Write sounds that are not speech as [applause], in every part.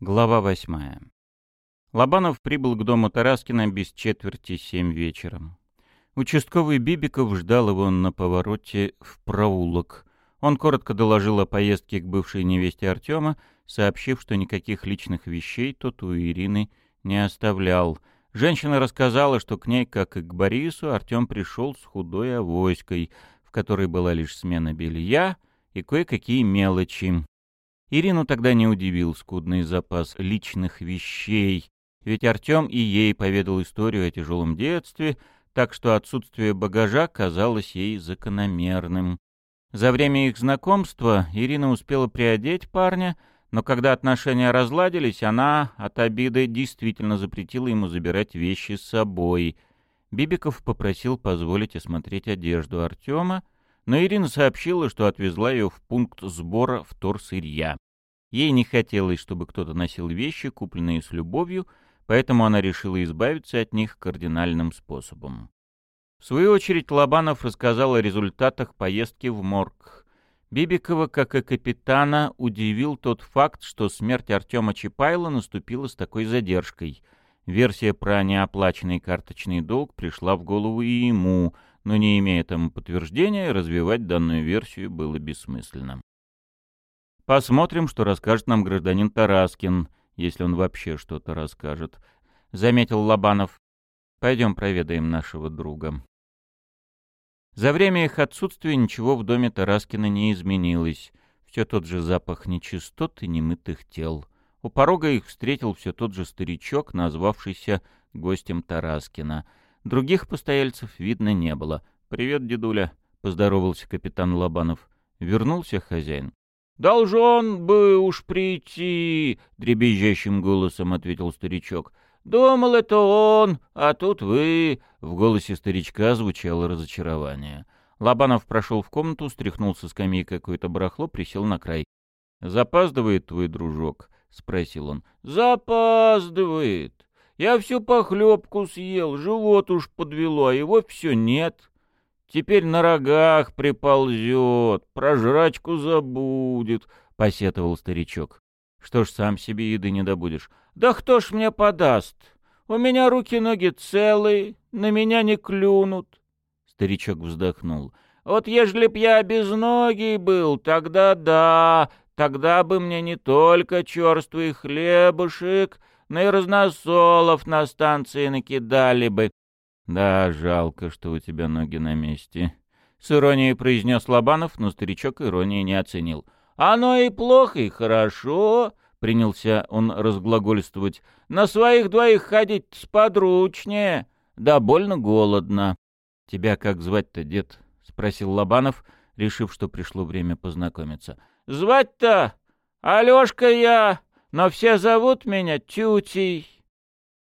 Глава восьмая. Лобанов прибыл к дому Тараскина без четверти семь вечером. Участковый Бибиков ждал его на повороте в проулок. Он коротко доложил о поездке к бывшей невесте Артема, сообщив, что никаких личных вещей тот у Ирины не оставлял. Женщина рассказала, что к ней, как и к Борису, Артем пришел с худой авоськой, в которой была лишь смена белья и кое-какие мелочи. Ирину тогда не удивил скудный запас личных вещей, ведь Артем и ей поведал историю о тяжелом детстве, так что отсутствие багажа казалось ей закономерным. За время их знакомства Ирина успела приодеть парня, но когда отношения разладились, она от обиды действительно запретила ему забирать вещи с собой. Бибиков попросил позволить осмотреть одежду Артема, но Ирина сообщила, что отвезла ее в пункт сбора вторсырья. Ей не хотелось, чтобы кто-то носил вещи, купленные с любовью, поэтому она решила избавиться от них кардинальным способом. В свою очередь Лобанов рассказал о результатах поездки в морг. Бибикова, как и капитана, удивил тот факт, что смерть Артема Чапайла наступила с такой задержкой. Версия про неоплаченный карточный долг пришла в голову и ему — но не имея тому подтверждения, развивать данную версию было бессмысленно. Посмотрим, что расскажет нам гражданин Тараскин, если он вообще что-то расскажет, — заметил Лобанов. Пойдем проведаем нашего друга. За время их отсутствия ничего в доме Тараскина не изменилось. Все тот же запах нечистот и немытых тел. У порога их встретил все тот же старичок, назвавшийся гостем Тараскина — Других постояльцев видно не было. «Привет, дедуля», — поздоровался капитан Лобанов. Вернулся хозяин. «Должен бы уж прийти», — дребезжащим голосом ответил старичок. «Думал, это он, а тут вы». В голосе старичка звучало разочарование. Лобанов прошел в комнату, стряхнул со скамьи какое-то барахло, присел на край. «Запаздывает твой дружок?» — спросил он. «Запаздывает. Я всю похлебку съел, живот уж подвело, а его все нет. Теперь на рогах приползет, про жрачку забудет, — посетовал старичок. Что ж, сам себе еды не добудешь. Да кто ж мне подаст? У меня руки-ноги целые, на меня не клюнут. Старичок вздохнул. Вот ежели б я безногий был, тогда да, тогда бы мне не только черствый хлебушек, но и разносолов на станции накидали бы. Да, жалко, что у тебя ноги на месте. С иронией произнес Лобанов, но старичок иронии не оценил. Оно и плохо, и хорошо, принялся он разглагольствовать. На своих двоих ходить сподручнее, да больно голодно. Тебя как звать-то, дед? спросил Лобанов, решив, что пришло время познакомиться. Звать-то Алёшка я, но все зовут меня Тютей.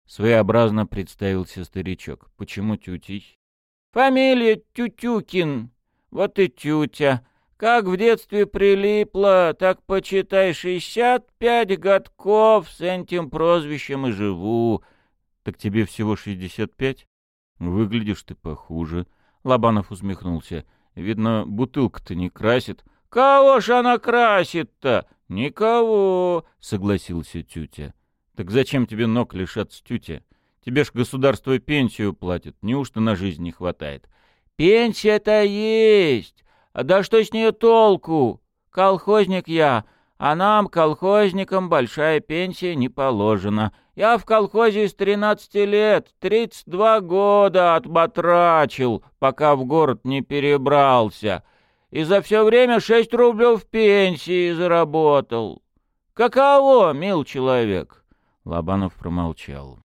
Своеобразно представился старичок. Почему Тютей? Фамилия Тютюкин. Вот и Тютя. Как в детстве прилипло, так, почитай, шестьдесят пять годков с этим прозвищем и живу. Так тебе всего шестьдесят пять? Выглядишь ты похуже. Лобанов усмехнулся. Видно, бутылка-то не красит. Кого ж она красит-то? «Никого», — согласился тютя. «Так зачем тебе ног лишаться, тютя? Тебе ж государство пенсию платит, неужто на жизнь не хватает?» «Пенсия-то есть! А да что с нее толку? Колхозник я, а нам, колхозникам, большая пенсия не положена. Я в колхозе с тринадцати лет, тридцать два года отбатрачил, пока в город не перебрался и за все время шесть рублев пенсии заработал. Каково, мил человек?» Лобанов промолчал.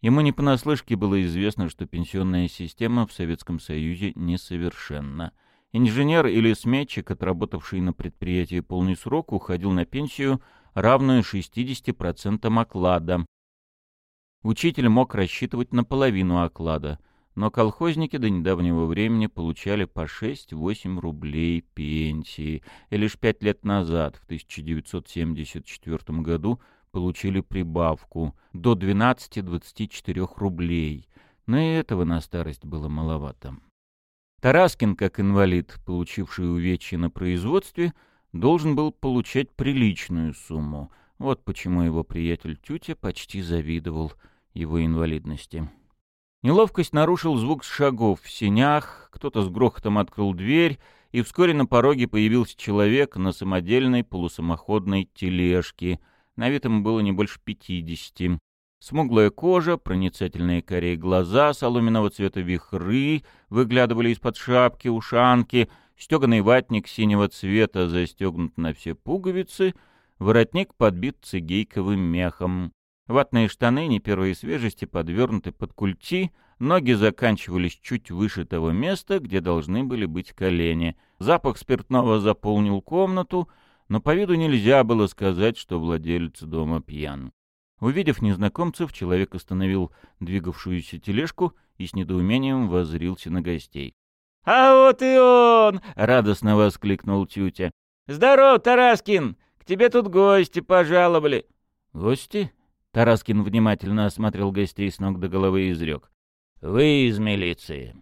Ему не понаслышке было известно, что пенсионная система в Советском Союзе несовершенна. Инженер или сметчик, отработавший на предприятии полный срок, уходил на пенсию, равную 60% оклада. Учитель мог рассчитывать на половину оклада но колхозники до недавнего времени получали по 6-8 рублей пенсии, и лишь пять лет назад, в 1974 году, получили прибавку до 12-24 рублей, но и этого на старость было маловато. Тараскин, как инвалид, получивший увечья на производстве, должен был получать приличную сумму. Вот почему его приятель Тютя почти завидовал его инвалидности. Неловкость нарушил звук шагов в сенях, кто-то с грохотом открыл дверь, и вскоре на пороге появился человек на самодельной полусамоходной тележке. На вид ему было не больше пятидесяти. Смуглая кожа, проницательные корей глаза, соломенного цвета вихры выглядывали из-под шапки, ушанки, стеганый ватник синего цвета застегнут на все пуговицы, воротник подбит цигейковым мехом. Ватные штаны не первой свежести подвернуты под культи, ноги заканчивались чуть выше того места, где должны были быть колени. Запах спиртного заполнил комнату, но по виду нельзя было сказать, что владелец дома пьян. Увидев незнакомцев, человек остановил двигавшуюся тележку и с недоумением воззрился на гостей. «А вот и он!» — радостно воскликнул Тютя. «Здоров, Тараскин! К тебе тут гости пожаловали!» «Гости?» Тараскин внимательно осмотрел гостей с ног до головы и изрек. «Вы из милиции».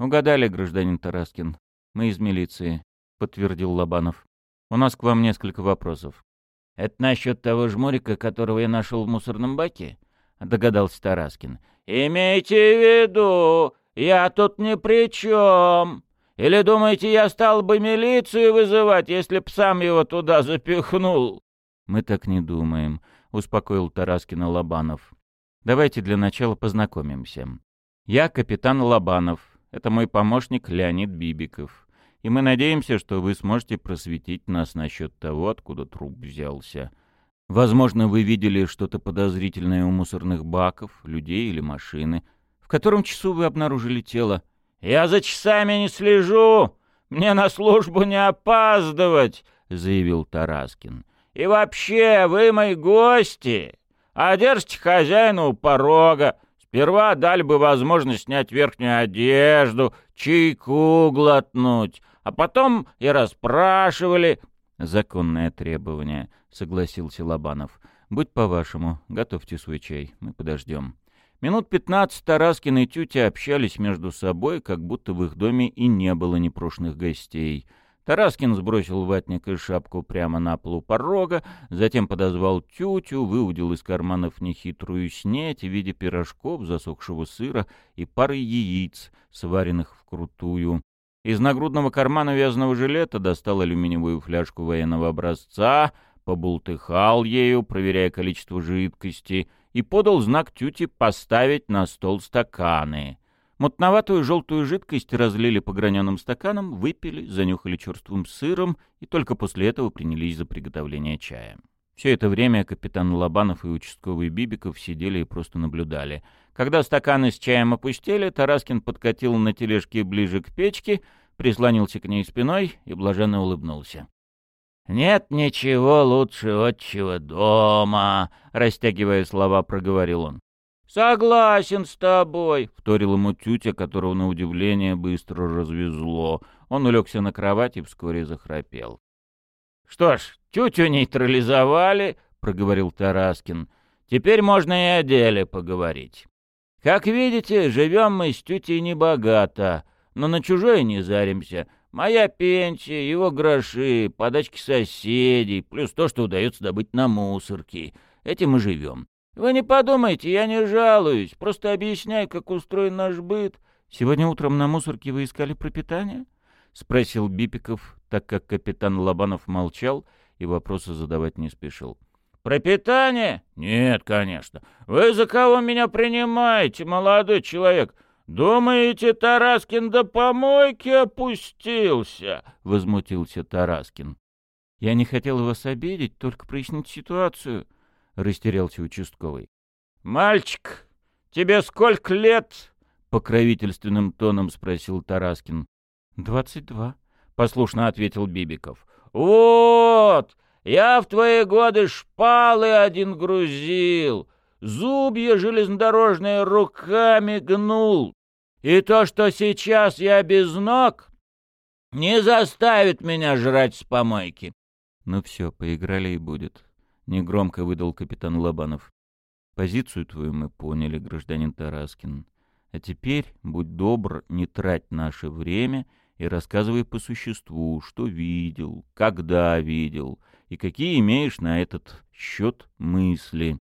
«Угадали, гражданин Тараскин. Мы из милиции», — подтвердил Лобанов. «У нас к вам несколько вопросов». «Это насчет того жмурика, которого я нашел в мусорном баке?» — догадался Тараскин. «Имейте в виду, я тут ни при чем. Или думаете, я стал бы милицию вызывать, если б сам его туда запихнул?» «Мы так не думаем», — успокоил Тараскина Лобанов. «Давайте для начала познакомимся. Я капитан Лобанов. Это мой помощник Леонид Бибиков. И мы надеемся, что вы сможете просветить нас насчет того, откуда труп взялся. Возможно, вы видели что-то подозрительное у мусорных баков, людей или машины. В котором часу вы обнаружили тело?» «Я за часами не слежу! Мне на службу не опаздывать!» — заявил Тараскин. И вообще, вы мои гости, а держите хозяина у порога. Сперва дали бы возможность снять верхнюю одежду, чайку глотнуть, а потом и расспрашивали. Законное требование, согласился Лобанов. Будь по-вашему, готовьте свой чай, мы подождем. Минут пятнадцать Тараскин и Тютя общались между собой, как будто в их доме и не было непрошенных гостей — Тараскин сбросил ватник и шапку прямо на полу порога, затем подозвал тютю, выудил из карманов нехитрую снеть в виде пирожков, засохшего сыра и пары яиц, сваренных вкрутую. Из нагрудного кармана вязаного жилета достал алюминиевую фляжку военного образца, побултыхал ею, проверяя количество жидкости, и подал знак тюте поставить на стол стаканы. Мутноватую желтую жидкость разлили по граненым стаканам, выпили, занюхали черствым сыром и только после этого принялись за приготовление чая. Все это время капитан Лобанов и участковый Бибиков сидели и просто наблюдали. Когда стаканы с чаем опустили, Тараскин подкатил на тележке ближе к печке, прислонился к ней спиной и блаженно улыбнулся. «Нет ничего лучше отчего дома», — растягивая слова, проговорил он. «Согласен с тобой», — вторил ему тютя, которого на удивление быстро развезло. Он улегся на кровать и вскоре захрапел. «Что ж, тютю нейтрализовали», — проговорил Тараскин. «Теперь можно и о деле поговорить. Как видите, живем мы с тютей небогато, но на чужое не заримся. Моя пенсия, его гроши, подачки соседей, плюс то, что удается добыть на мусорке. Этим мы живем. Вы не подумайте, я не жалуюсь, просто объясняю, как устроен наш быт. Сегодня утром на мусорке вы искали пропитание? Спросил Бипиков, так как капитан Лобанов молчал и вопросы задавать не спешил. Пропитание? Нет, конечно. Вы за кого меня принимаете, молодой человек? Думаете, Тараскин до помойки опустился? Возмутился Тараскин. Я не хотел вас обидеть, только прояснить ситуацию. — растерялся участковый. «Мальчик, тебе сколько лет?» — покровительственным тоном спросил Тараскин. «Двадцать два», — послушно ответил Бибиков. «Вот! Я в твои годы шпалы один грузил, зубья железнодорожные руками гнул. И то, что сейчас я без ног, не заставит меня жрать с помойки». «Ну все, поиграли и будет», — негромко выдал капитан Лобанов. «Позицию твою мы поняли, гражданин Тараскин. А теперь, будь добр, не трать наше время и рассказывай по существу, что видел, когда видел и какие имеешь на этот счет мысли.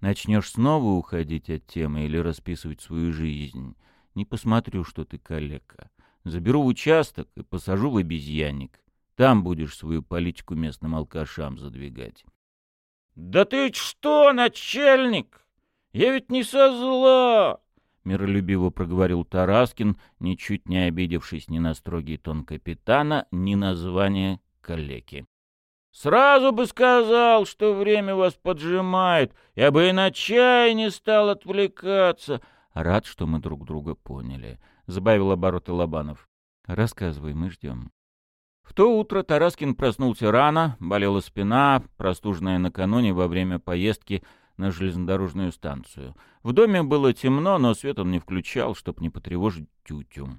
Начнешь снова уходить от темы или расписывать свою жизнь. Не посмотрю, что ты калека. Заберу участок и посажу в обезьянник. Там будешь свою политику местным алкашам задвигать. — Да ты что, начальник? Я ведь не со зла! — миролюбиво проговорил Тараскин, ничуть не обидевшись ни на строгий тон капитана, ни на звание калеки. Сразу бы сказал, что время вас поджимает. Я бы и на чай не стал отвлекаться. Рад, что мы друг друга поняли. Забавил обороты Лобанов. Рассказывай, мы ждем. В то утро Тараскин проснулся рано, болела спина, простуженная накануне во время поездки на железнодорожную станцию. В доме было темно, но свет он не включал, чтобы не потревожить тютю.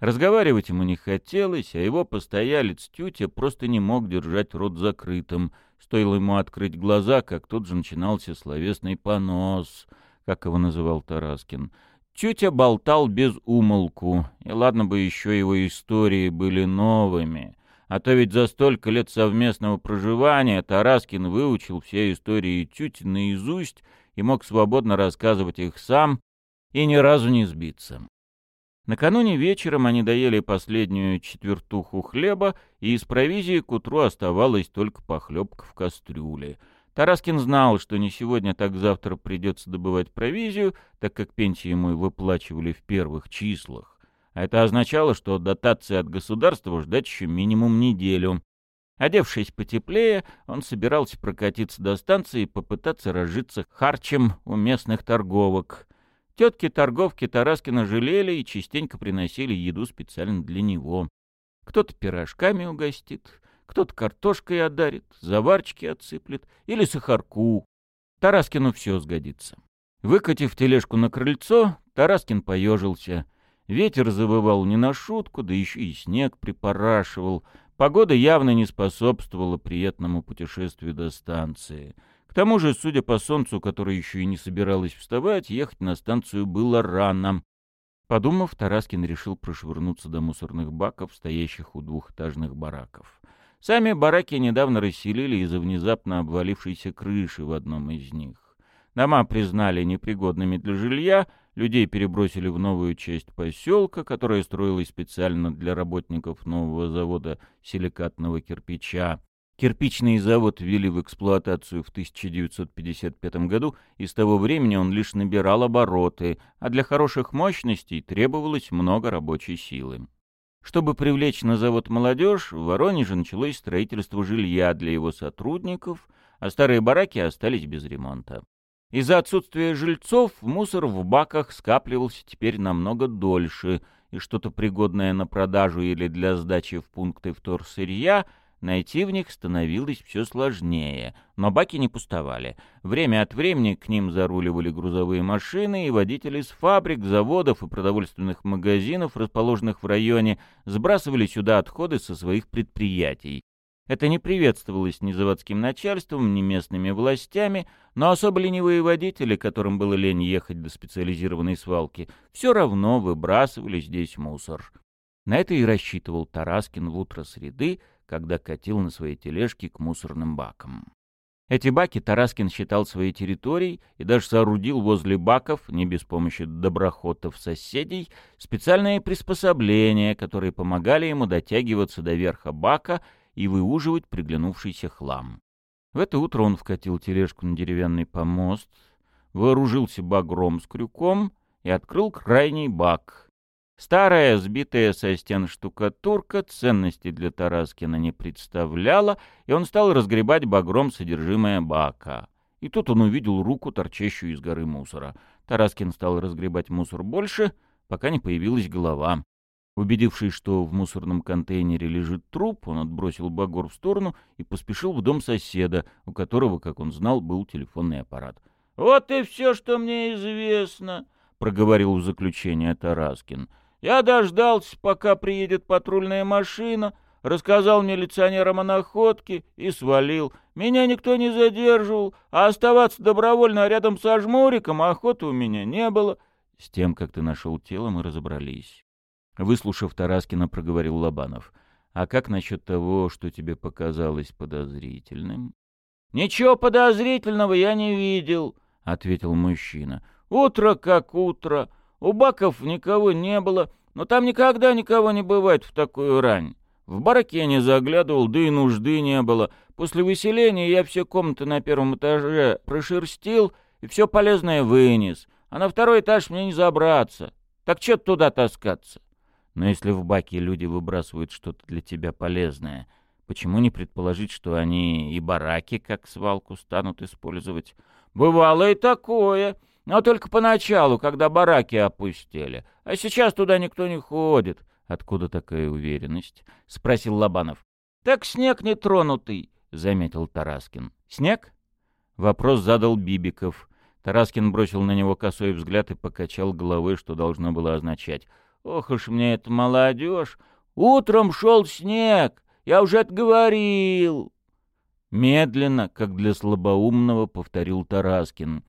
Разговаривать ему не хотелось, а его постоялец тютя просто не мог держать рот закрытым. Стоило ему открыть глаза, как тут же начинался словесный понос, как его называл Тараскин. Тютя болтал без умолку, и ладно бы еще его истории были новыми. А то ведь за столько лет совместного проживания Тараскин выучил все истории тюти наизусть и мог свободно рассказывать их сам и ни разу не сбиться. Накануне вечером они доели последнюю четвертуху хлеба, и из провизии к утру оставалась только похлебка в кастрюле. Тараскин знал, что не сегодня, так завтра придется добывать провизию, так как пенсии ему выплачивали в первых числах. Это означало, что дотации от государства ждать еще минимум неделю. Одевшись потеплее, он собирался прокатиться до станции и попытаться разжиться харчем у местных торговок — Тетки-торговки Тараскина жалели и частенько приносили еду специально для него. Кто-то пирожками угостит, кто-то картошкой одарит, заварчики отсыплет или сахарку. Тараскину все сгодится. Выкатив тележку на крыльцо, Тараскин поежился. Ветер завывал не на шутку, да еще и снег припорашивал. Погода явно не способствовала приятному путешествию до станции — к тому же, судя по солнцу, которое еще и не собиралось вставать, ехать на станцию было рано. Подумав, Тараскин решил прошвырнуться до мусорных баков, стоящих у двухэтажных бараков. Сами бараки недавно расселили из-за внезапно обвалившейся крыши в одном из них. Дома признали непригодными для жилья, людей перебросили в новую часть поселка, которая строилась специально для работников нового завода силикатного кирпича. Кирпичный завод ввели в эксплуатацию в 1955 году, и с того времени он лишь набирал обороты, а для хороших мощностей требовалось много рабочей силы. Чтобы привлечь на завод молодежь, в Воронеже началось строительство жилья для его сотрудников, а старые бараки остались без ремонта. Из-за отсутствия жильцов мусор в баках скапливался теперь намного дольше, и что-то пригодное на продажу или для сдачи в пункты вторсырья – Найти в них становилось все сложнее, но баки не пустовали. Время от времени к ним заруливали грузовые машины, и водители с фабрик, заводов и продовольственных магазинов, расположенных в районе, сбрасывали сюда отходы со своих предприятий. Это не приветствовалось ни заводским начальством, ни местными властями, но особо ленивые водители, которым было лень ехать до специализированной свалки, все равно выбрасывали здесь мусор. На это и рассчитывал Тараскин в утро среды, когда катил на своей тележке к мусорным бакам. Эти баки Тараскин считал своей территорией и даже соорудил возле баков, не без помощи доброхотов-соседей, специальные приспособления, которые помогали ему дотягиваться до верха бака и выуживать приглянувшийся хлам. В это утро он вкатил тележку на деревянный помост, вооружился багром с крюком и открыл крайний бак — Старая, сбитая со стен штукатурка ценности для Тараскина не представляла, и он стал разгребать багром содержимое бака. И тут он увидел руку, торчащую из горы мусора. Тараскин стал разгребать мусор больше, пока не появилась голова. Убедившись, что в мусорном контейнере лежит труп, он отбросил багор в сторону и поспешил в дом соседа, у которого, как он знал, был телефонный аппарат. «Вот и все, что мне известно», — проговорил в заключение Тараскин. Я дождался, пока приедет патрульная машина, рассказал милиционерам о находке и свалил. Меня никто не задерживал, а оставаться добровольно рядом со жмуриком охоты у меня не было. С тем, как ты нашел тело, мы разобрались. Выслушав Тараскина, проговорил Лобанов. «А как насчет того, что тебе показалось подозрительным?» «Ничего подозрительного я не видел», — ответил мужчина. «Утро как утро. У баков никого не было, но там никогда никого не бывает в такую рань. В бараке я не заглядывал, да и нужды не было. После выселения я все комнаты на первом этаже прошерстил и все полезное вынес, а на второй этаж мне не забраться. Так что туда таскаться? Но если в баке люди выбрасывают что-то для тебя полезное, почему не предположить, что они и бараки как свалку станут использовать? Бывало и такое, но только поначалу, когда бараки опустили. А сейчас туда никто не ходит. Откуда такая уверенность? — спросил Лобанов. — Так снег не тронутый, — заметил Тараскин. — Снег? Вопрос задал Бибиков. Тараскин бросил на него косой взгляд и покачал головой, что должно было означать. Ох уж мне это молодежь! Утром шел снег, я уже отговорил. Медленно, как для слабоумного, повторил Тараскин.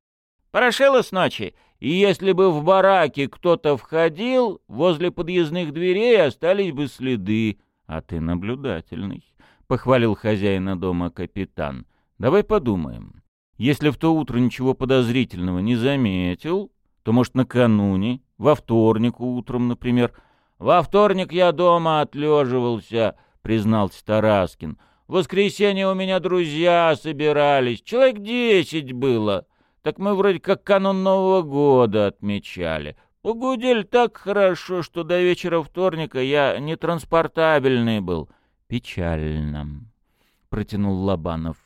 Порошело с ночи, и если бы в бараке кто-то входил, возле подъездных дверей остались бы следы. А ты наблюдательный, — похвалил хозяина дома капитан. Давай подумаем. Если в то утро ничего подозрительного не заметил, то, может, накануне, во вторник утром, например. Во вторник я дома отлеживался, признался Тараскин. В воскресенье у меня друзья собирались, человек десять было. Так мы вроде как канун Нового года отмечали. Погудели так хорошо, что до вечера вторника я нетранспортабельный был. Печально, — протянул Лобанов.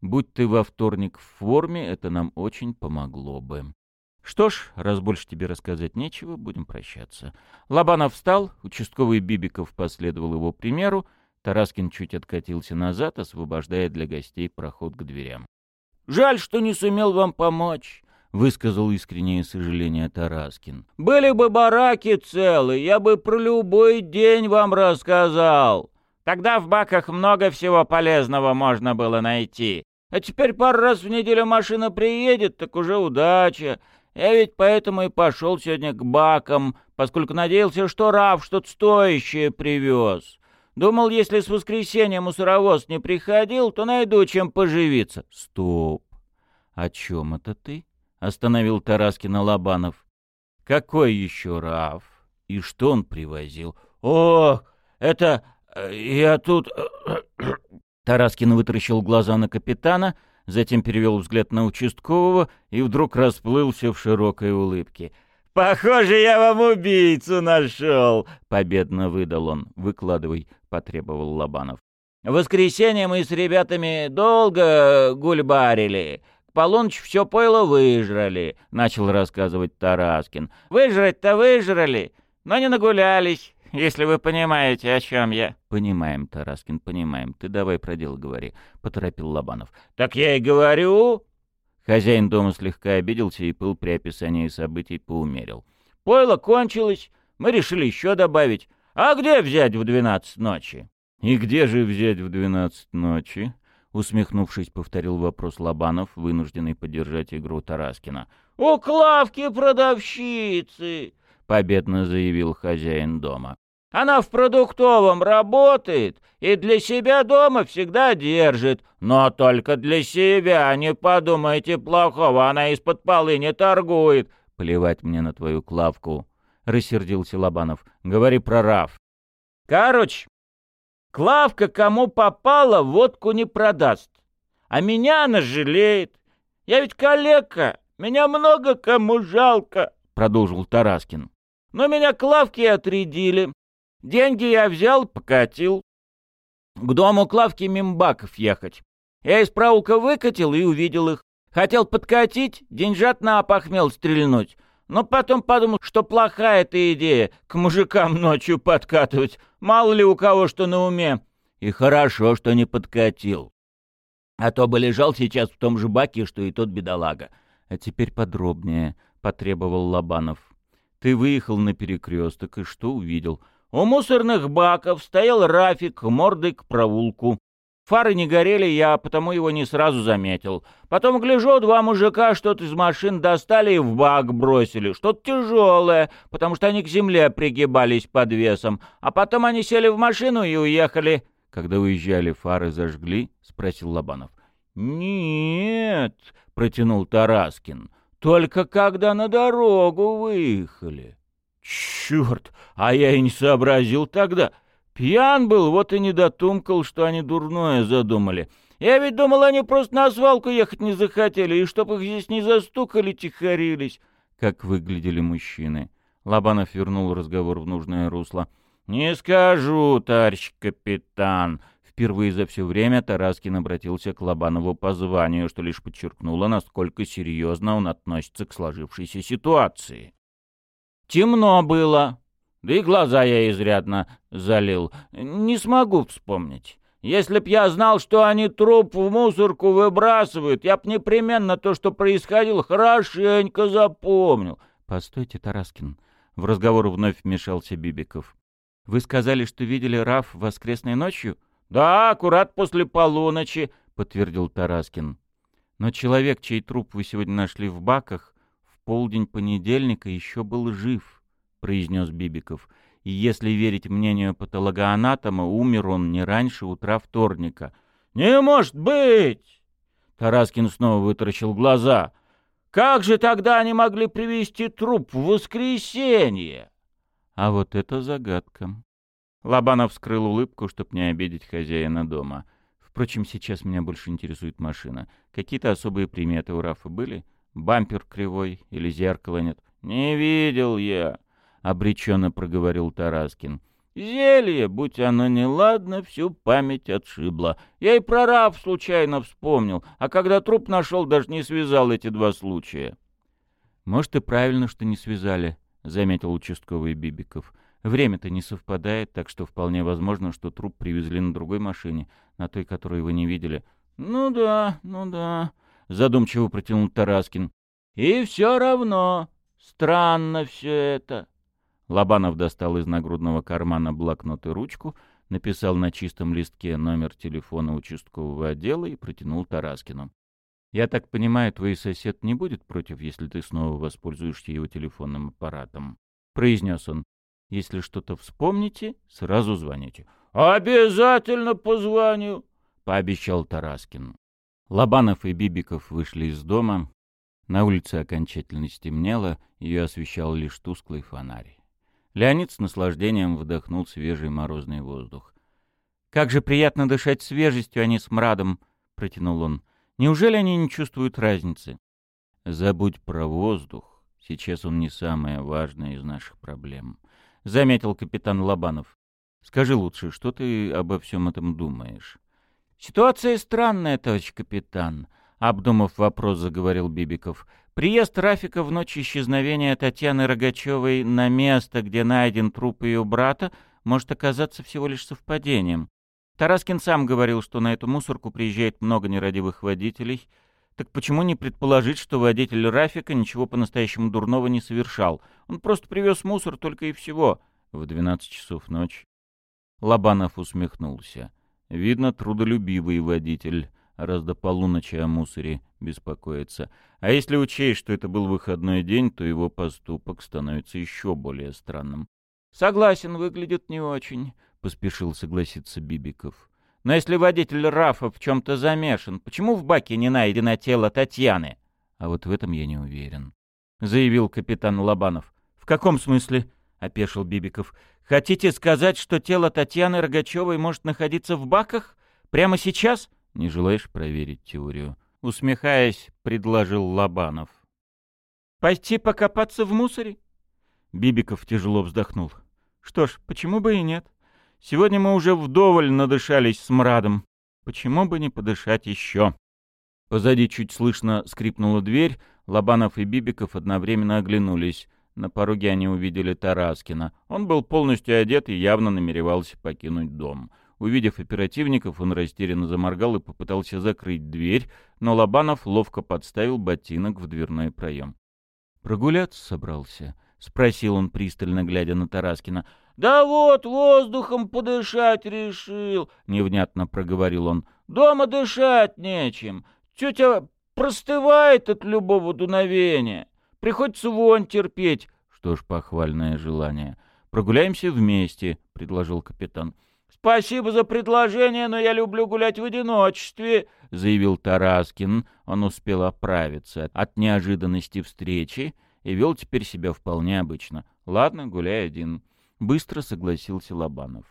Будь ты во вторник в форме, это нам очень помогло бы. Что ж, раз больше тебе рассказать нечего, будем прощаться. Лобанов встал, участковый Бибиков последовал его примеру, Тараскин чуть откатился назад, освобождая для гостей проход к дверям. «Жаль, что не сумел вам помочь», — высказал искреннее сожаление Тараскин. «Были бы бараки целы, я бы про любой день вам рассказал. Тогда в баках много всего полезного можно было найти. А теперь пару раз в неделю машина приедет, так уже удача. Я ведь поэтому и пошел сегодня к бакам, поскольку надеялся, что Раф что-то стоящее привез. Думал, если с воскресенья мусоровоз не приходил, то найду чем поживиться. Стоп. О чем это ты? Остановил Тараскина Лобанов. Какой еще Раф? И что он привозил? О, это... Э, я тут... [coughs] Тараскин вытаращил глаза на капитана — затем перевел взгляд на участкового и вдруг расплылся в широкой улыбке. «Похоже, я вам убийцу нашел!» — победно выдал он. «Выкладывай», — потребовал Лобанов. «В воскресенье мы с ребятами долго гульбарили. К полуночи все пойло выжрали», — начал рассказывать Тараскин. «Выжрать-то выжрали, но не нагулялись если вы понимаете, о чем я». «Понимаем, Тараскин, понимаем. Ты давай про дело говори», — поторопил Лобанов. «Так я и говорю». Хозяин дома слегка обиделся и пыл при описании событий поумерил. «Пойло кончилось, мы решили еще добавить. А где взять в двенадцать ночи?» «И где же взять в двенадцать ночи?» Усмехнувшись, повторил вопрос Лобанов, вынужденный поддержать игру Тараскина. «У Клавки продавщицы!» — победно заявил хозяин дома. Она в продуктовом работает и для себя дома всегда держит. Но только для себя, не подумайте плохого, она из-под полы не торгует. Плевать мне на твою Клавку, — рассердился Лобанов. Говори про Раф. Короче, Клавка кому попало, водку не продаст. А меня она жалеет. Я ведь калека, меня много кому жалко, — продолжил Тараскин. Но меня Клавки отрядили. Деньги я взял, покатил. К дому Клавки Мимбаков ехать. Я из проулка выкатил и увидел их. Хотел подкатить, деньжат на опохмел стрельнуть. Но потом подумал, что плохая эта идея к мужикам ночью подкатывать. Мало ли у кого что на уме. И хорошо, что не подкатил. А то бы лежал сейчас в том же баке, что и тот бедолага. А теперь подробнее, — потребовал Лобанов. Ты выехал на перекресток и что увидел? — у мусорных баков стоял Рафик мордой к провулку. Фары не горели, я потому его не сразу заметил. Потом гляжу, два мужика что-то из машин достали и в бак бросили. Что-то тяжелое, потому что они к земле пригибались под весом. А потом они сели в машину и уехали. Когда уезжали, фары зажгли? — спросил Лобанов. «Нет», — протянул Тараскин, — «только когда на дорогу выехали». «Черт, а я и не сообразил тогда». Пьян был, вот и не дотумкал, что они дурное задумали. Я ведь думал, они просто на свалку ехать не захотели, и чтоб их здесь не застукали, тихорились. Как выглядели мужчины? Лобанов вернул разговор в нужное русло. «Не скажу, товарищ капитан». Впервые за все время Тараскин обратился к Лобанову по званию, что лишь подчеркнуло, насколько серьезно он относится к сложившейся ситуации. «Темно было. Да и глаза я изрядно залил. Не смогу вспомнить. Если б я знал, что они труп в мусорку выбрасывают, я б непременно то, что происходило, хорошенько запомнил. — Постойте, Тараскин. В разговор вновь вмешался Бибиков. — Вы сказали, что видели Раф воскресной ночью? — Да, аккурат после полуночи, — подтвердил Тараскин. — Но человек, чей труп вы сегодня нашли в баках, полдень понедельника еще был жив произнес Бибиков. И если верить мнению патологоанатома, умер он не раньше утра вторника. «Не может быть!» Тараскин снова вытаращил глаза. «Как же тогда они могли привести труп в воскресенье?» А вот это загадка. Лобанов скрыл улыбку, чтобы не обидеть хозяина дома. Впрочем, сейчас меня больше интересует машина. Какие-то особые приметы у Рафа были? Бампер кривой или зеркала нет? «Не видел я», обреченно проговорил Тараскин. Зелье, будь оно неладно, всю память отшибло. Я и про Раф случайно вспомнил, а когда труп нашел, даже не связал эти два случая. — Может, и правильно, что не связали, — заметил участковый Бибиков. — Время-то не совпадает, так что вполне возможно, что труп привезли на другой машине, на той, которую вы не видели. — Ну да, ну да, — задумчиво протянул Тараскин. — И все равно странно все это. — Лобанов достал из нагрудного кармана блокнот и ручку, написал на чистом листке номер телефона участкового отдела и протянул Тараскину. «Я так понимаю, твой сосед не будет против, если ты снова воспользуешься его телефонным аппаратом?» — произнес он. «Если что-то вспомните, сразу звоните». «Обязательно позвоню», — пообещал Тараскин. Лобанов и Бибиков вышли из дома. На улице окончательно стемнело, ее освещал лишь тусклый фонарь. Леонид с наслаждением вдохнул свежий морозный воздух. «Как же приятно дышать свежестью, а не смрадом!» — протянул он. «Неужели они не чувствуют разницы?» «Забудь про воздух. Сейчас он не самая важная из наших проблем», — заметил капитан Лобанов. «Скажи лучше, что ты обо всем этом думаешь?» «Ситуация странная, товарищ капитан», — обдумав вопрос, заговорил Бибиков. Приезд Рафика в ночь исчезновения Татьяны Рогачевой на место, где найден труп ее брата, может оказаться всего лишь совпадением. Тараскин сам говорил, что на эту мусорку приезжает много нерадивых водителей. Так почему не предположить, что водитель Рафика ничего по-настоящему дурного не совершал? Он просто привез мусор только и всего. В двенадцать часов ночи. Лобанов усмехнулся. Видно, трудолюбивый водитель раз до полуночи о мусоре беспокоится. А если учесть, что это был выходной день, то его поступок становится еще более странным. — Согласен, выглядит не очень, — поспешил согласиться Бибиков. — Но если водитель Рафа в чем-то замешан, почему в баке не найдено тело Татьяны? — А вот в этом я не уверен, — заявил капитан Лобанов. — В каком смысле? — опешил Бибиков. — Хотите сказать, что тело Татьяны Рогачевой может находиться в баках? Прямо сейчас? — не желаешь проверить теорию? Усмехаясь, предложил Лобанов. Пойти покопаться в мусоре? Бибиков тяжело вздохнул. Что ж, почему бы и нет? Сегодня мы уже вдоволь надышались смрадом. Почему бы не подышать еще? Позади чуть слышно скрипнула дверь, Лобанов и Бибиков одновременно оглянулись. На пороге они увидели Тараскина. Он был полностью одет и явно намеревался покинуть дом. — Увидев оперативников, он растерянно заморгал и попытался закрыть дверь, но Лобанов ловко подставил ботинок в дверной проем. «Прогуляться собрался?» — спросил он, пристально глядя на Тараскина. «Да вот, воздухом подышать решил!» — невнятно проговорил он. Дома дышать нечем. Тетя простывает от любого дуновения. Приходится вонь терпеть. Что ж, похвальное желание. Прогуляемся вместе, — предложил капитан. «Спасибо за предложение, но я люблю гулять в одиночестве», — заявил Тараскин. Он успел оправиться от неожиданности встречи и вел теперь себя вполне обычно. «Ладно, гуляй один», — быстро согласился Лобанов.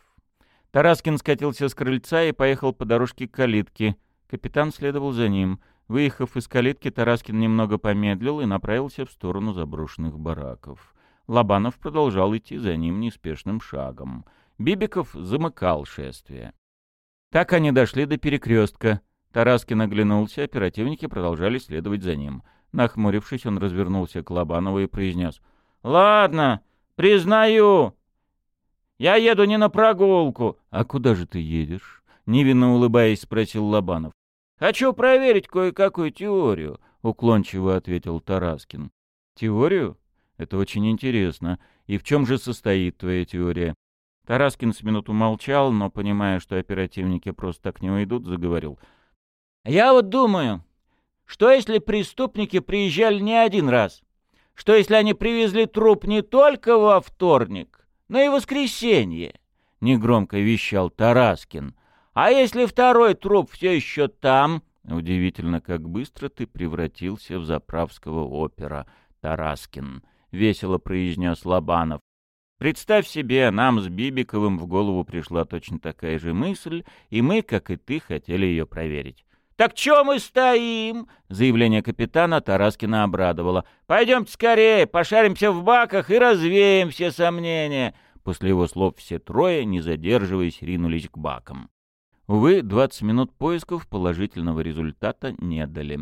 Тараскин скатился с крыльца и поехал по дорожке к калитке. Капитан следовал за ним. Выехав из калитки, Тараскин немного помедлил и направился в сторону заброшенных бараков. Лобанов продолжал идти за ним неспешным шагом. Бибиков замыкал шествие. Так они дошли до перекрестка. Тараскин оглянулся, оперативники продолжали следовать за ним. Нахмурившись, он развернулся к Лобанову и произнес. «Ладно, признаю. Я еду не на прогулку». «А куда же ты едешь?» — невинно улыбаясь, спросил Лобанов. «Хочу проверить кое-какую теорию», — уклончиво ответил Тараскин. «Теорию? Это очень интересно. И в чем же состоит твоя теория?» Тараскин с минуту молчал, но, понимая, что оперативники просто так не уйдут, заговорил. «Я вот думаю, что если преступники приезжали не один раз? Что если они привезли труп не только во вторник, но и в воскресенье?» — негромко вещал Тараскин. «А если второй труп все еще там?» «Удивительно, как быстро ты превратился в заправского опера, Тараскин», — весело произнес Лобанов. Представь себе, нам с Бибиковым в голову пришла точно такая же мысль, и мы, как и ты, хотели ее проверить. «Так чё мы стоим?» — заявление капитана Тараскина обрадовало. «Пойдемте скорее, пошаримся в баках и развеем все сомнения». После его слов все трое, не задерживаясь, ринулись к бакам. Увы, 20 минут поисков положительного результата не дали.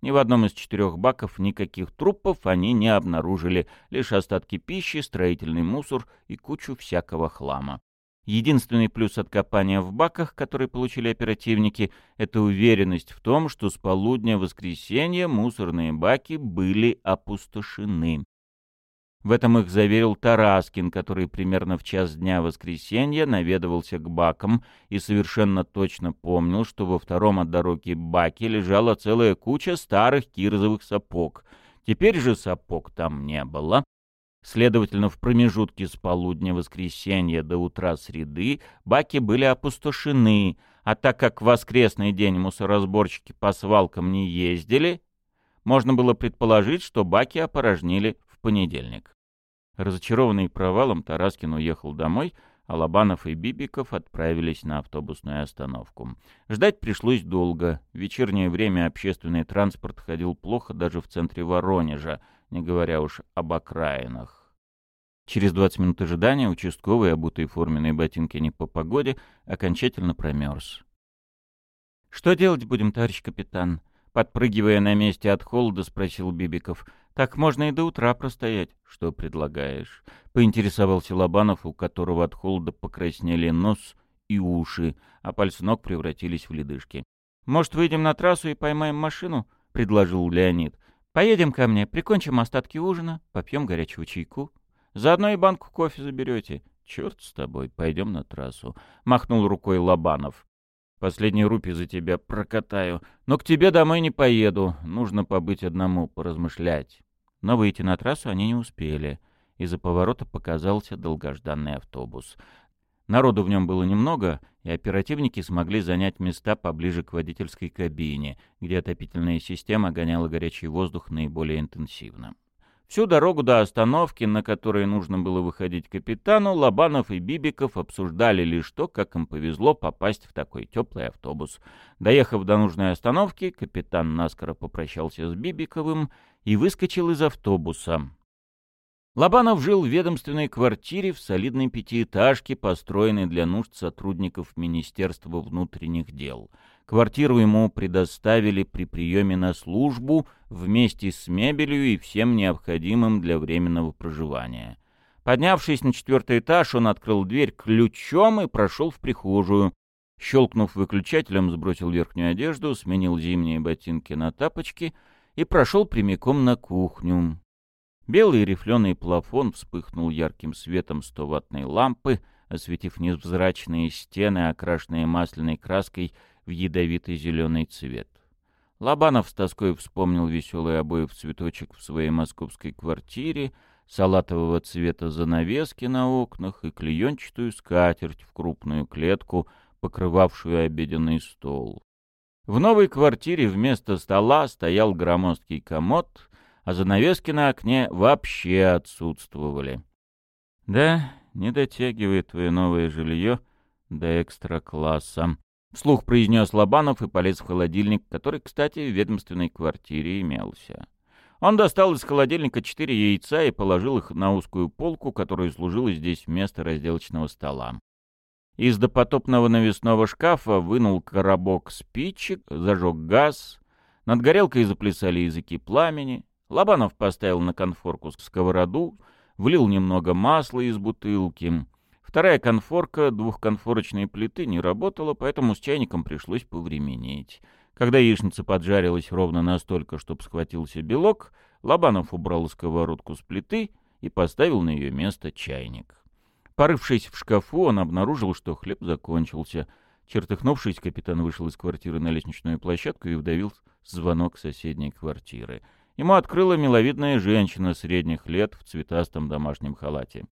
Ни в одном из четырех баков никаких трупов они не обнаружили, лишь остатки пищи, строительный мусор и кучу всякого хлама. Единственный плюс от копания в баках, который получили оперативники, это уверенность в том, что с полудня воскресенья мусорные баки были опустошены. В этом их заверил Тараскин, который примерно в час дня воскресенья наведывался к бакам и совершенно точно помнил, что во втором от дороги баке лежала целая куча старых кирзовых сапог. Теперь же сапог там не было. Следовательно, в промежутке с полудня воскресенья до утра среды баки были опустошены, а так как в воскресный день мусоросборщики по свалкам не ездили, можно было предположить, что баки опорожнили понедельник. Разочарованный провалом, Тараскин уехал домой, а Лобанов и Бибиков отправились на автобусную остановку. Ждать пришлось долго. В вечернее время общественный транспорт ходил плохо даже в центре Воронежа, не говоря уж об окраинах. Через 20 минут ожидания участковый, обутый форменные ботинки не по погоде, окончательно промерз. «Что делать будем, товарищ капитан?» Подпрыгивая на месте от холода, спросил Бибиков. «Так можно и до утра простоять». «Что предлагаешь?» — поинтересовался Лобанов, у которого от холода покраснели нос и уши, а пальцы ног превратились в ледышки. «Может, выйдем на трассу и поймаем машину?» — предложил Леонид. «Поедем ко мне, прикончим остатки ужина, попьем горячего чайку. Заодно и банку кофе заберете». «Черт с тобой, пойдем на трассу», — махнул рукой Лобанов. Последний рупий за тебя прокатаю. Но к тебе домой не поеду. Нужно побыть одному, поразмышлять. Но выйти на трассу они не успели. Из-за поворота показался долгожданный автобус. Народу в нем было немного, и оперативники смогли занять места поближе к водительской кабине, где отопительная система гоняла горячий воздух наиболее интенсивно. Всю дорогу до остановки, на которой нужно было выходить капитану, Лобанов и Бибиков обсуждали лишь то, как им повезло попасть в такой теплый автобус. Доехав до нужной остановки, капитан наскоро попрощался с Бибиковым и выскочил из автобуса. Лобанов жил в ведомственной квартире в солидной пятиэтажке, построенной для нужд сотрудников Министерства внутренних дел — Квартиру ему предоставили при приеме на службу вместе с мебелью и всем необходимым для временного проживания. Поднявшись на четвертый этаж, он открыл дверь ключом и прошел в прихожую. Щелкнув выключателем, сбросил верхнюю одежду, сменил зимние ботинки на тапочки и прошел прямиком на кухню. Белый рифленый плафон вспыхнул ярким светом стоватной лампы, осветив невзрачные стены, окрашенные масляной краской в ядовитый зеленый цвет. Лобанов с тоской вспомнил веселый обои в цветочек в своей московской квартире, салатового цвета занавески на окнах и клеенчатую скатерть в крупную клетку, покрывавшую обеденный стол. В новой квартире вместо стола стоял громоздкий комод, а занавески на окне вообще отсутствовали. Да, не дотягивает твое новое жилье до экстра-класса. Вслух произнес Лобанов и полез в холодильник, который, кстати, в ведомственной квартире имелся. Он достал из холодильника четыре яйца и положил их на узкую полку, которая служила здесь вместо разделочного стола. Из допотопного навесного шкафа вынул коробок спичек, зажег газ. Над горелкой заплясали языки пламени. Лобанов поставил на конфорку сковороду, влил немного масла из бутылки. Вторая конфорка двухконфорочной плиты не работала, поэтому с чайником пришлось повременить. Когда яичница поджарилась ровно настолько, чтобы схватился белок, Лобанов убрал сковородку с плиты и поставил на ее место чайник. Порывшись в шкафу, он обнаружил, что хлеб закончился. Чертыхнувшись, капитан вышел из квартиры на лестничную площадку и вдавил звонок соседней квартиры. Ему открыла миловидная женщина средних лет в цветастом домашнем халате.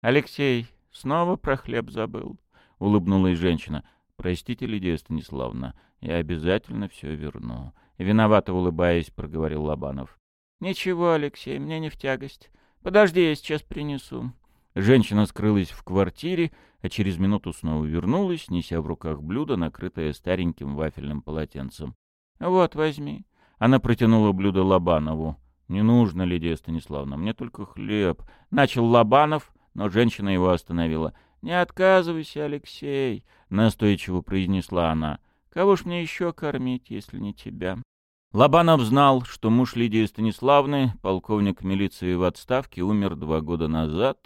«Алексей, снова про хлеб забыл?» — улыбнулась женщина. «Простите, Лидия Станиславна, я обязательно все верну». Виновато улыбаясь, проговорил Лобанов. «Ничего, Алексей, мне не в тягость. Подожди, я сейчас принесу». Женщина скрылась в квартире, а через минуту снова вернулась, неся в руках блюдо, накрытое стареньким вафельным полотенцем. «Вот, возьми». Она протянула блюдо Лобанову. «Не нужно, Лидия Станиславна, мне только хлеб». Начал Лобанов, но женщина его остановила. «Не отказывайся, Алексей», — настойчиво произнесла она. «Кого ж мне еще кормить, если не тебя?» Лобанов знал, что муж Лидии Станиславны, полковник милиции в отставке, умер два года назад,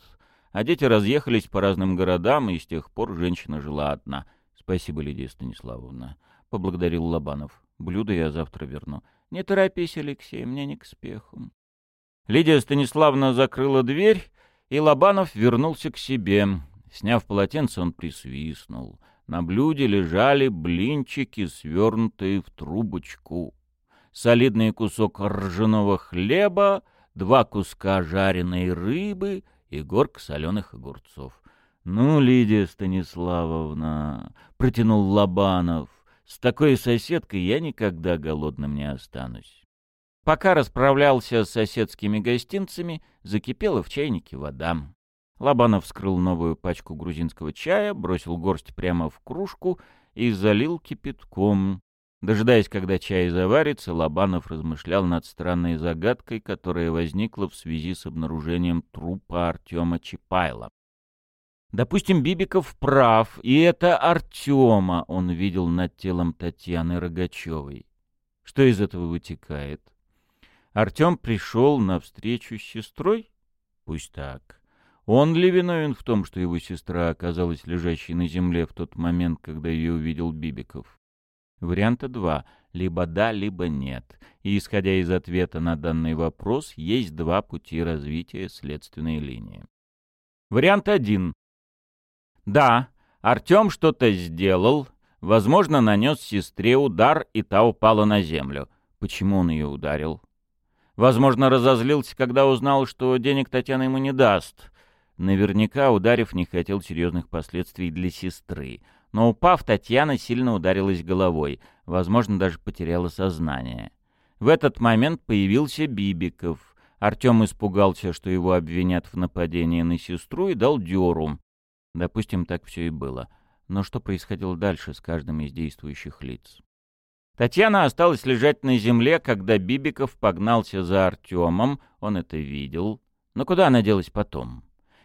а дети разъехались по разным городам, и с тех пор женщина жила одна. — Спасибо, Лидия Станиславовна, — поблагодарил Лобанов. — Блюдо я завтра верну. — Не торопись, Алексей, мне не к спеху. Лидия Станиславовна закрыла дверь, и Лобанов вернулся к себе. Сняв полотенце, он присвистнул. На блюде лежали блинчики, свернутые в трубочку. Солидный кусок ржаного хлеба, два куска жареной рыбы — и горка соленых огурцов. «Ну, Лидия Станиславовна», — протянул Лобанов, — «с такой соседкой я никогда голодным не останусь». Пока расправлялся с соседскими гостинцами, закипела в чайнике вода. Лобанов вскрыл новую пачку грузинского чая, бросил горсть прямо в кружку и залил кипятком. Дожидаясь, когда чай заварится, Лобанов размышлял над странной загадкой, которая возникла в связи с обнаружением трупа Артема Чапайла. Допустим, Бибиков прав, и это Артема он видел над телом Татьяны Рогачевой. Что из этого вытекает? Артем пришел на встречу с сестрой? Пусть так. Он ли виновен в том, что его сестра оказалась лежащей на земле в тот момент, когда ее увидел Бибиков? Варианта два — либо да, либо нет. И исходя из ответа на данный вопрос, есть два пути развития следственной линии. Вариант один. Да, Артем что-то сделал, возможно, нанес сестре удар, и та упала на землю. Почему он ее ударил? Возможно, разозлился, когда узнал, что денег Татьяна ему не даст. Наверняка, ударив, не хотел серьезных последствий для сестры. Но упав, Татьяна сильно ударилась головой, возможно, даже потеряла сознание. В этот момент появился Бибиков. Артем испугался, что его обвинят в нападении на сестру, и дал дёру. Допустим, так все и было. Но что происходило дальше с каждым из действующих лиц? Татьяна осталась лежать на земле, когда Бибиков погнался за Артемом, он это видел. Но куда она делась потом?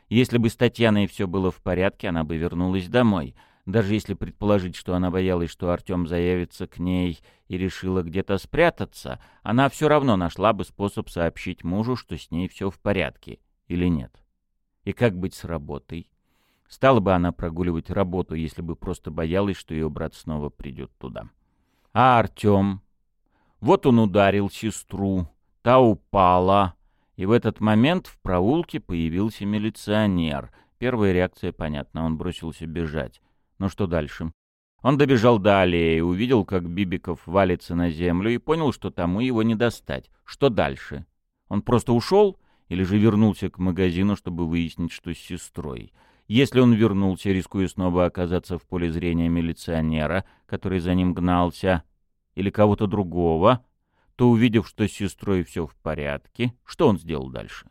Если бы с Татьяной все было в порядке, она бы вернулась домой — даже если предположить, что она боялась, что Артем заявится к ней и решила где-то спрятаться, она все равно нашла бы способ сообщить мужу, что с ней все в порядке, или нет. И как быть с работой? Стала бы она прогуливать работу, если бы просто боялась, что ее брат снова придет туда. А Артем? Вот он ударил сестру, та упала, и в этот момент в проулке появился милиционер. Первая реакция понятна, он бросился бежать. Ну что дальше? Он добежал до аллеи, увидел, как Бибиков валится на землю и понял, что тому его не достать. Что дальше? Он просто ушел или же вернулся к магазину, чтобы выяснить, что с сестрой? Если он вернулся, рискуя снова оказаться в поле зрения милиционера, который за ним гнался, или кого-то другого, то, увидев, что с сестрой все в порядке, что он сделал дальше?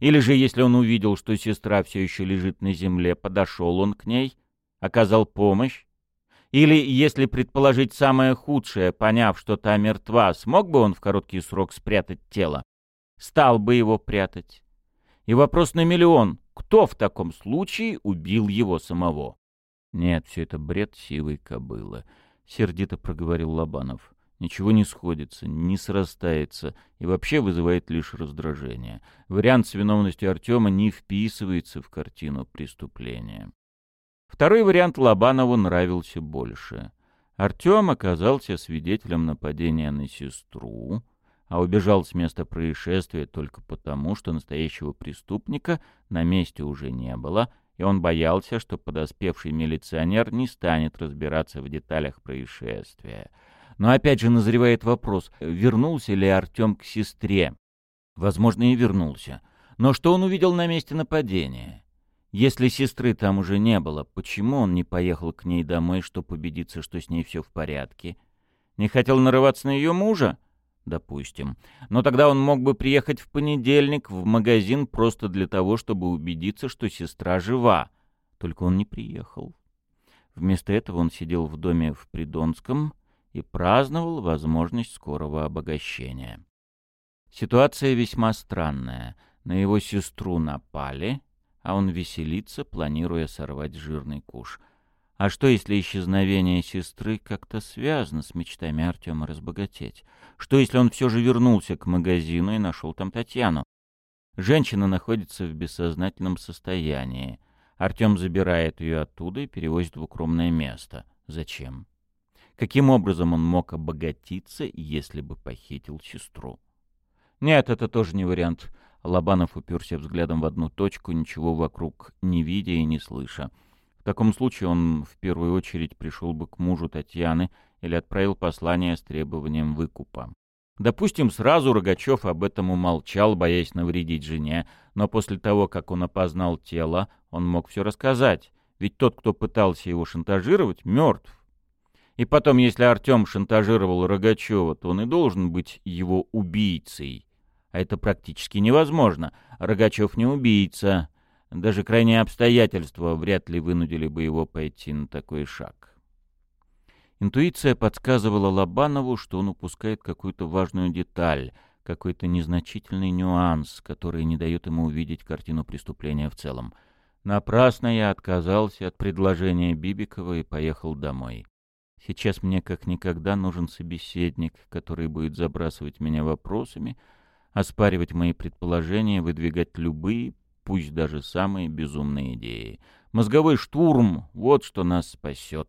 Или же, если он увидел, что сестра все еще лежит на земле, подошел он к ней, оказал помощь, или, если предположить самое худшее, поняв, что та мертва, смог бы он в короткий срок спрятать тело? Стал бы его прятать. И вопрос на миллион. Кто в таком случае убил его самого? Нет, все это бред сивой кобылы, — сердито проговорил Лобанов. Ничего не сходится, не срастается и вообще вызывает лишь раздражение. Вариант с виновностью Артема не вписывается в картину преступления. Второй вариант Лобанову нравился больше. Артем оказался свидетелем нападения на сестру, а убежал с места происшествия только потому, что настоящего преступника на месте уже не было, и он боялся, что подоспевший милиционер не станет разбираться в деталях происшествия. Но опять же назревает вопрос, вернулся ли Артем к сестре. Возможно, и вернулся. Но что он увидел на месте нападения? Если сестры там уже не было, почему он не поехал к ней домой, чтобы убедиться, что с ней все в порядке? Не хотел нарываться на ее мужа? Допустим. Но тогда он мог бы приехать в понедельник в магазин просто для того, чтобы убедиться, что сестра жива. Только он не приехал. Вместо этого он сидел в доме в Придонском и праздновал возможность скорого обогащения. Ситуация весьма странная. На его сестру напали — а он веселится, планируя сорвать жирный куш. А что, если исчезновение сестры как-то связано с мечтами Артема разбогатеть? Что, если он все же вернулся к магазину и нашел там Татьяну? Женщина находится в бессознательном состоянии. Артем забирает ее оттуда и перевозит в укромное место. Зачем? Каким образом он мог обогатиться, если бы похитил сестру? Нет, это тоже не вариант. Лобанов уперся взглядом в одну точку, ничего вокруг не видя и не слыша. В таком случае он в первую очередь пришел бы к мужу Татьяны или отправил послание с требованием выкупа. Допустим, сразу Рогачев об этом умолчал, боясь навредить жене, но после того, как он опознал тело, он мог все рассказать, ведь тот, кто пытался его шантажировать, мертв. И потом, если Артем шантажировал Рогачева, то он и должен быть его убийцей. А это практически невозможно. Рогачев не убийца. Даже крайние обстоятельства вряд ли вынудили бы его пойти на такой шаг. Интуиция подсказывала Лобанову, что он упускает какую-то важную деталь, какой-то незначительный нюанс, который не дает ему увидеть картину преступления в целом. Напрасно я отказался от предложения Бибикова и поехал домой. Сейчас мне как никогда нужен собеседник, который будет забрасывать меня вопросами, оспаривать мои предположения, выдвигать любые, пусть даже самые безумные идеи. Мозговой штурм — вот что нас спасет.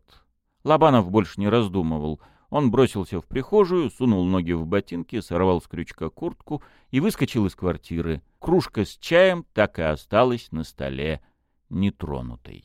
Лобанов больше не раздумывал. Он бросился в прихожую, сунул ноги в ботинки, сорвал с крючка куртку и выскочил из квартиры. Кружка с чаем так и осталась на столе нетронутой.